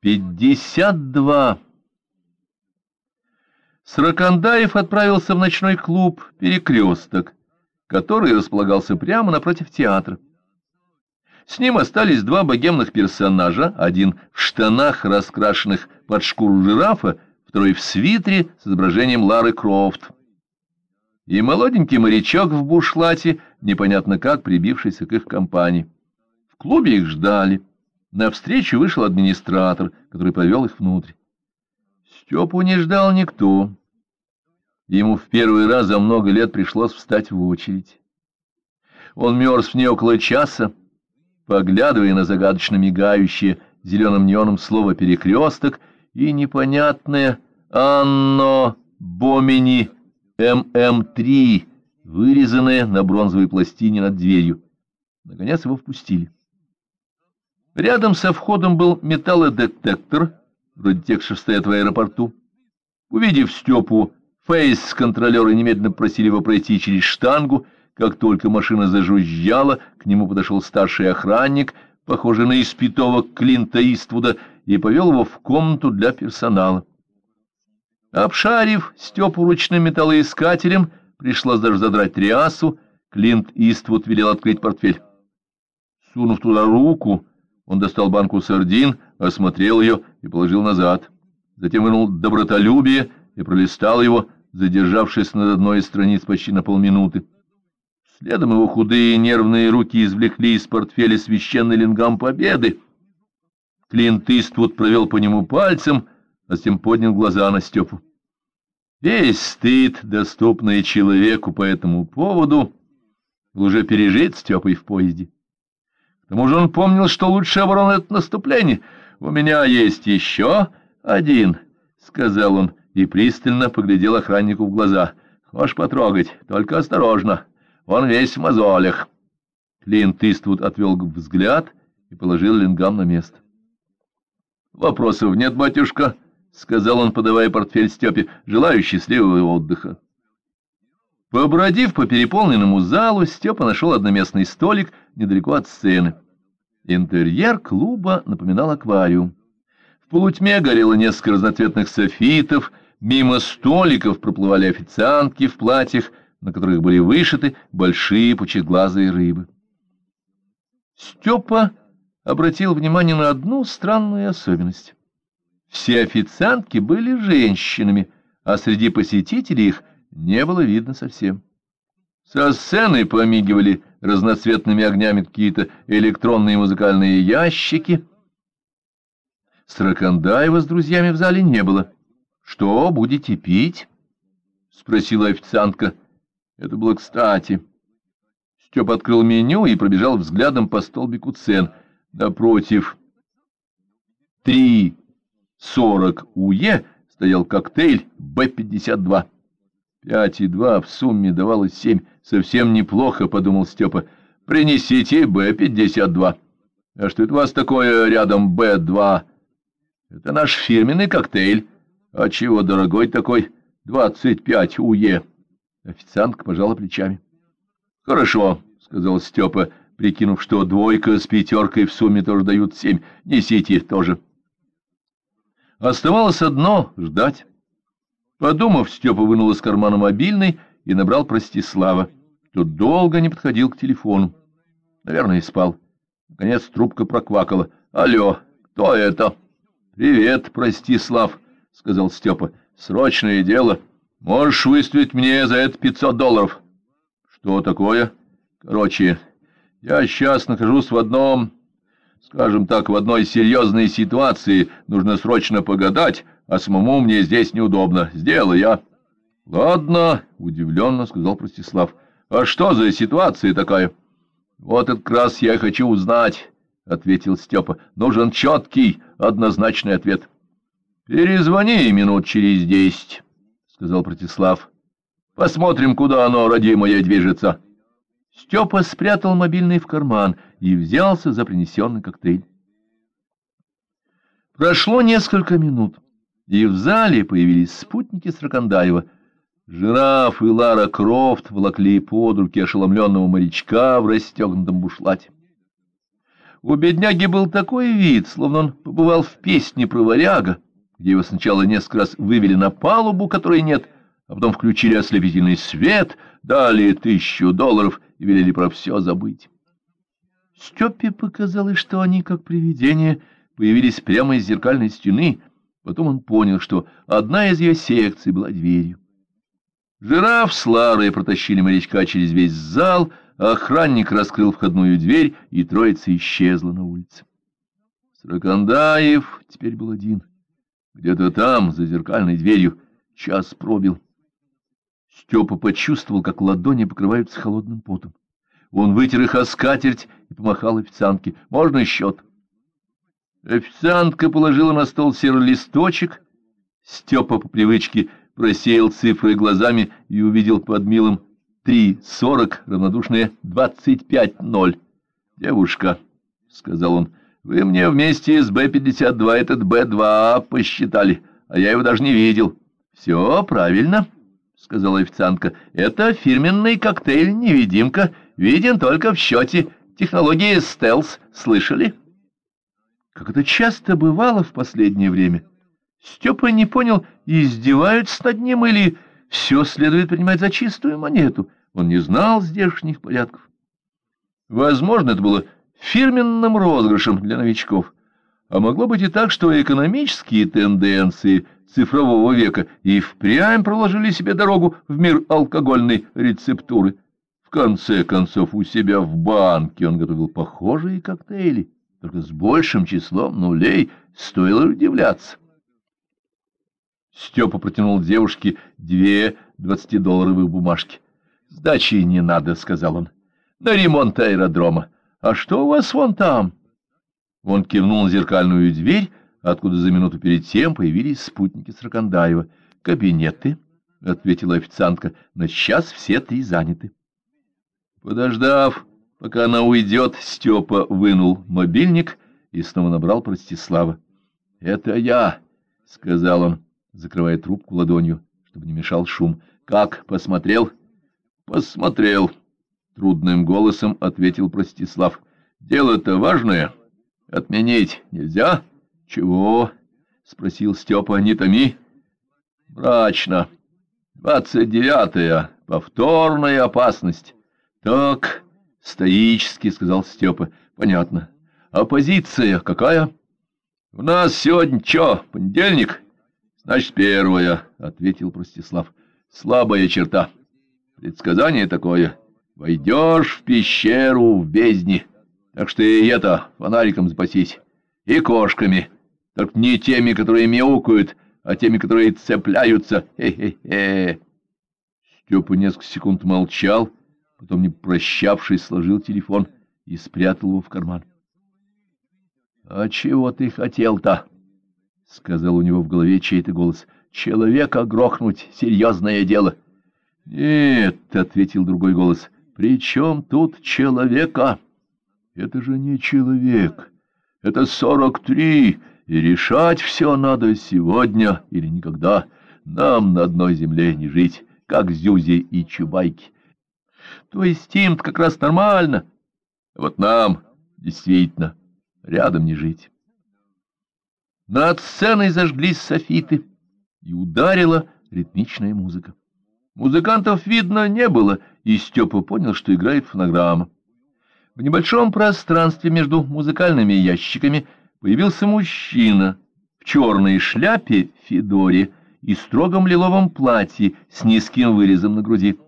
Пятьдесят два. Сракандаев отправился в ночной клуб «Перекресток», который располагался прямо напротив театра. С ним остались два богемных персонажа, один в штанах, раскрашенных под шкуру жирафа, второй в свитере с изображением Лары Крофт. И молоденький морячок в бушлате, непонятно как прибившийся к их компании. В клубе их ждали. Навстречу вышел администратор, который повел их внутрь. Степу не ждал никто. Ему в первый раз за много лет пришлось встать в очередь. Он мерз в ней около часа, поглядывая на загадочно мигающее зеленым неоном слово «перекресток» и непонятное «Анно Бомини ММ-3», вырезанное на бронзовой пластине над дверью. Наконец его впустили. Рядом со входом был металлодетектор, вроде тех, что стоят в аэропорту. Увидев Степу, фейс-контролеры немедленно просили его пройти через штангу. Как только машина зажужжала, к нему подошел старший охранник, похожий на испитого Клинта Иствуда, и повел его в комнату для персонала. Обшарив Степу ручным металлоискателем, пришлось даже задрать триасу, Клинт Иствуд велел открыть портфель. Сунув туда руку, он достал банку сардин, осмотрел ее и положил назад. Затем вынул добротолюбие и пролистал его, задержавшись над одной из страниц почти на полминуты. Следом его худые нервные руки извлекли из портфеля священный лингам победы. Клинт Иствуд провел по нему пальцем, а затем поднял глаза на Степу. Весь стыд, доступный человеку по этому поводу, уже пережит Степой в поезде. К тому же он помнил, что лучшая оборона — это наступление. «У меня есть еще один», — сказал он и пристально поглядел охраннику в глаза. «Хочешь потрогать? Только осторожно. Он весь в мозолях». Клинт Иствуд отвел взгляд и положил лингам на место. «Вопросов нет, батюшка», — сказал он, подавая портфель Степе, желаю счастливого отдыха. Побродив по переполненному залу, Степа нашел одноместный столик недалеко от сцены. Интерьер клуба напоминал аквариум. В полутьме горело несколько разноцветных софитов, мимо столиков проплывали официантки в платьях, на которых были вышиты большие пучеглазые рыбы. Степа обратил внимание на одну странную особенность. Все официантки были женщинами, а среди посетителей их не было видно совсем. Со сцены помигивали разноцветными огнями какие-то электронные музыкальные ящики. Сракандаева с друзьями в зале не было. — Что, будете пить? — спросила официантка. Это было кстати. Степ открыл меню и пробежал взглядом по столбику цен. Напротив, три сорок УЕ стоял коктейль Б-52. Пять и два в сумме давалось семь. Совсем неплохо, — подумал Степа. Принесите Б-52. А что это у вас такое рядом Б-2? Это наш фирменный коктейль. А чего дорогой такой? Двадцать пять УЕ. Официантка пожала плечами. Хорошо, — сказал Степа, прикинув, что двойка с пятеркой в сумме тоже дают семь. Несите тоже. Оставалось одно — ждать. Подумав, Степа вынул из кармана мобильный и набрал Простислава. Тот долго не подходил к телефону. Наверное, спал. Наконец трубка проквакала. «Алло, кто это?» «Привет, Простислав», — сказал Степа. «Срочное дело. Можешь выставить мне за это пятьсот долларов». «Что такое?» «Короче, я сейчас нахожусь в одном, скажем так, в одной серьезной ситуации. Нужно срочно погадать, а самому мне здесь неудобно. Сделай я. — Ладно, — удивленно сказал Простислав. — А что за ситуация такая? — Вот этот раз я хочу узнать, — ответил Степа. — Нужен четкий, однозначный ответ. — Перезвони минут через десять, — сказал Протислав. — Посмотрим, куда оно, родимое, движется. Степа спрятал мобильный в карман и взялся за принесенный коктейль. Прошло несколько минут и в зале появились спутники Сракандаева. Жираф и Лара Крофт волокли под руки ошеломленного морячка в расстегнутом бушлате. У бедняги был такой вид, словно он побывал в песне про варяга, где его сначала несколько раз вывели на палубу, которой нет, а потом включили ослепительный свет, дали тысячу долларов и велели про все забыть. Степе показалось, что они, как привидения, появились прямо из зеркальной стены. Потом он понял, что одна из ее секций была дверью. Жираф с Ларой протащили морячка через весь зал, а охранник раскрыл входную дверь, и троица исчезла на улице. Сракандаев теперь был один. Где-то там, за зеркальной дверью, час пробил. Степа почувствовал, как ладони покрываются холодным потом. Он вытер их о скатерть и помахал официантке. «Можно счет?» Официантка положила на стол серый листочек. Степа по привычке просеял цифры глазами и увидел под милым три сорок, равнодушные двадцать пять ноль. «Девушка», — сказал он, — «вы мне вместе с Б-52 этот Б-2 посчитали, а я его даже не видел». «Все правильно», — сказала официантка, — «это фирменный коктейль «Невидимка», виден только в счете. Технологии стелс, слышали?» Как это часто бывало в последнее время, Степа не понял, издеваются над ним или все следует принимать за чистую монету. Он не знал здешних порядков. Возможно, это было фирменным розыгрышем для новичков. А могло быть и так, что экономические тенденции цифрового века и впрямь проложили себе дорогу в мир алкогольной рецептуры. В конце концов, у себя в банке он готовил похожие коктейли, только с большим числом нулей, стоило удивляться. Степа протянул девушке две двадцатидолларовых бумажки. — Сдачи не надо, — сказал он. — На ремонт аэродрома. А что у вас вон там? Он кивнул на зеркальную дверь, откуда за минуту перед тем появились спутники Сракандаева. — Кабинеты, — ответила официантка, — но сейчас все три заняты. Подождав, пока она уйдет, Степа вынул мобильник и снова набрал Простислава. — Это я, — сказал он закрывая трубку ладонью, чтобы не мешал шум. «Как, посмотрел?» «Посмотрел», — трудным голосом ответил Простислав. «Дело-то важное. Отменить нельзя?» «Чего?» — спросил Степа. «Не томи». «Мрачно. Двадцать девятая. Повторная опасность». «Так», — стоически сказал Степа. «Понятно. Оппозиция какая?» «У нас сегодня что, понедельник?» — Значит, первая, — ответил Простислав. — Слабая черта. Предсказание такое. Войдешь в пещеру в бездне. Так что и это, фонариком запасись. И кошками. Только не теми, которые мяукают, а теми, которые цепляются. Хе-хе-хе. Степа несколько секунд молчал, потом, не прощавшись, сложил телефон и спрятал его в карман. — А чего ты хотел-то? — сказал у него в голове чей-то голос. — Человека грохнуть — серьезное дело. — Нет, — ответил другой голос, — при чем тут человека? Это же не человек. Это сорок три, и решать все надо сегодня или никогда. Нам на одной земле не жить, как Зюзи и Чубайки. То есть им как раз нормально, а вот нам действительно рядом не жить. Над сценой зажглись софиты, и ударила ритмичная музыка. Музыкантов видно не было, и Степа понял, что играет фонограмма. В небольшом пространстве между музыкальными ящиками появился мужчина в черной шляпе Федоре и строгом лиловом платье с низким вырезом на груди.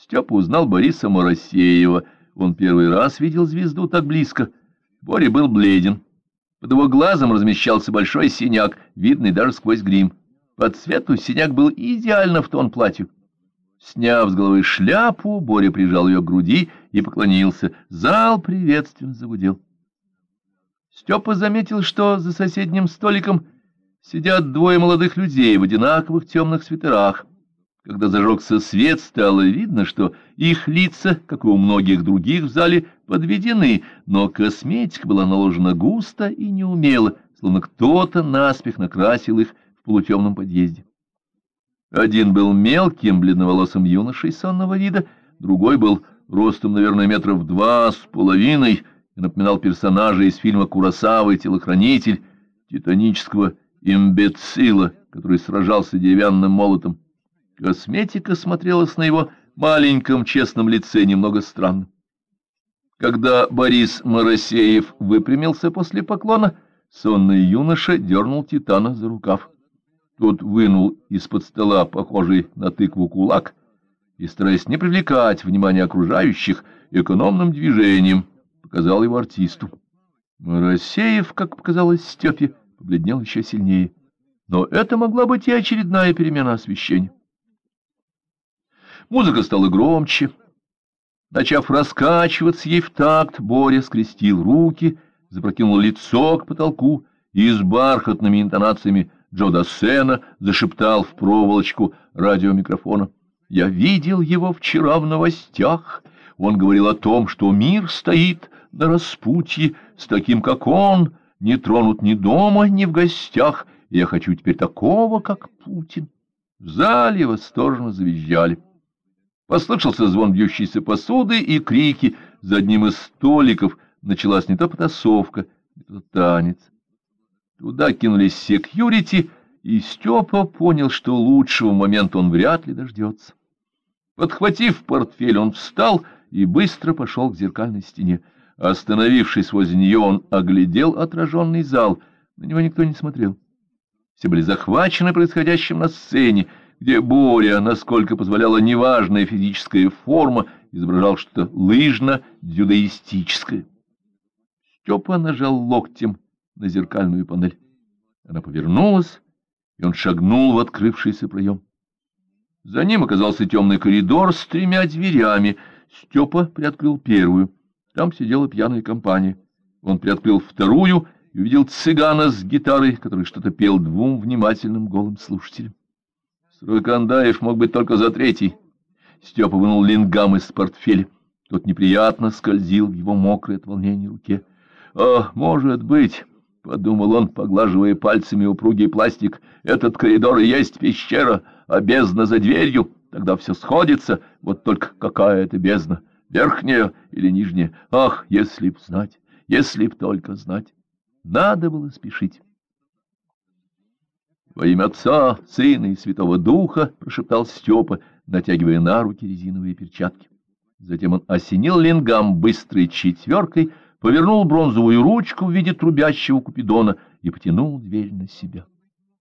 Степа узнал Бориса Моросеева. Он первый раз видел звезду так близко. Боря был бледен. Под его глазом размещался большой синяк, видный даже сквозь грим. По цвету синяк был идеально в тон платью. Сняв с головы шляпу, Боря прижал ее к груди и поклонился. Зал приветственно загудел. Степа заметил, что за соседним столиком сидят двое молодых людей в одинаковых темных свитерах. Когда зажегся свет, стало видно, что их лица, как и у многих других в зале, подведены, но косметика была наложена густо и неумело, словно кто-то наспех накрасил их в полутемном подъезде. Один был мелким, бледноволосым юношей сонного вида, другой был ростом, наверное, метров два с половиной и напоминал персонажа из фильма «Куросава» телохранитель титанического имбецила, который сражался деревянным молотом. Косметика смотрелась на его маленьком честном лице немного странно. Когда Борис Моросеев выпрямился после поклона, сонный юноша дернул Титана за рукав. Тот вынул из-под стола похожий на тыкву кулак и, стараясь не привлекать внимания окружающих, экономным движением показал его артисту. Моросеев, как показалось Степе, побледнел еще сильнее. Но это могла быть и очередная перемена освещения. Музыка стала громче. Начав раскачиваться ей в такт, Боря скрестил руки, запрокинул лицо к потолку и с бархатными интонациями Джо Дассена зашептал в проволочку радиомикрофона. «Я видел его вчера в новостях. Он говорил о том, что мир стоит на распутье с таким, как он, не тронут ни дома, ни в гостях. Я хочу теперь такого, как Путин». В зале восторженно завизжали. Послышался звон бьющейся посуды и крики. За одним из столиков началась не то потасовка, не то танец. Туда кинулись секьюрити, и Степа понял, что лучшего момента он вряд ли дождется. Подхватив портфель, он встал и быстро пошел к зеркальной стене. Остановившись возле нее, он оглядел отраженный зал. На него никто не смотрел. Все были захвачены происходящим на сцене, где Боря, насколько позволяла неважная физическая форма, изображал что-то лыжно-дзюдоистическое. Степа нажал локтем на зеркальную панель. Она повернулась, и он шагнул в открывшийся проем. За ним оказался темный коридор с тремя дверями. Степа приоткрыл первую. Там сидела пьяная компания. Он приоткрыл вторую и увидел цыгана с гитарой, который что-то пел двум внимательным голым слушателям. Срокандаев мог быть только за третий. Степа вынул лингам из портфеля. Тот неприятно скользил в его мокрой от волнения руке. — А, может быть, — подумал он, поглаживая пальцами упругий пластик, — этот коридор и есть пещера, а бездна за дверью. Тогда все сходится, вот только какая это бездна, верхняя или нижняя. Ах, если б знать, если б только знать. Надо было спешить. «Во имя Отца, Сына и Святого Духа!» — прошептал Степа, натягивая на руки резиновые перчатки. Затем он осенил лингам быстрой четверкой, повернул бронзовую ручку в виде трубящего купидона и потянул дверь на себя.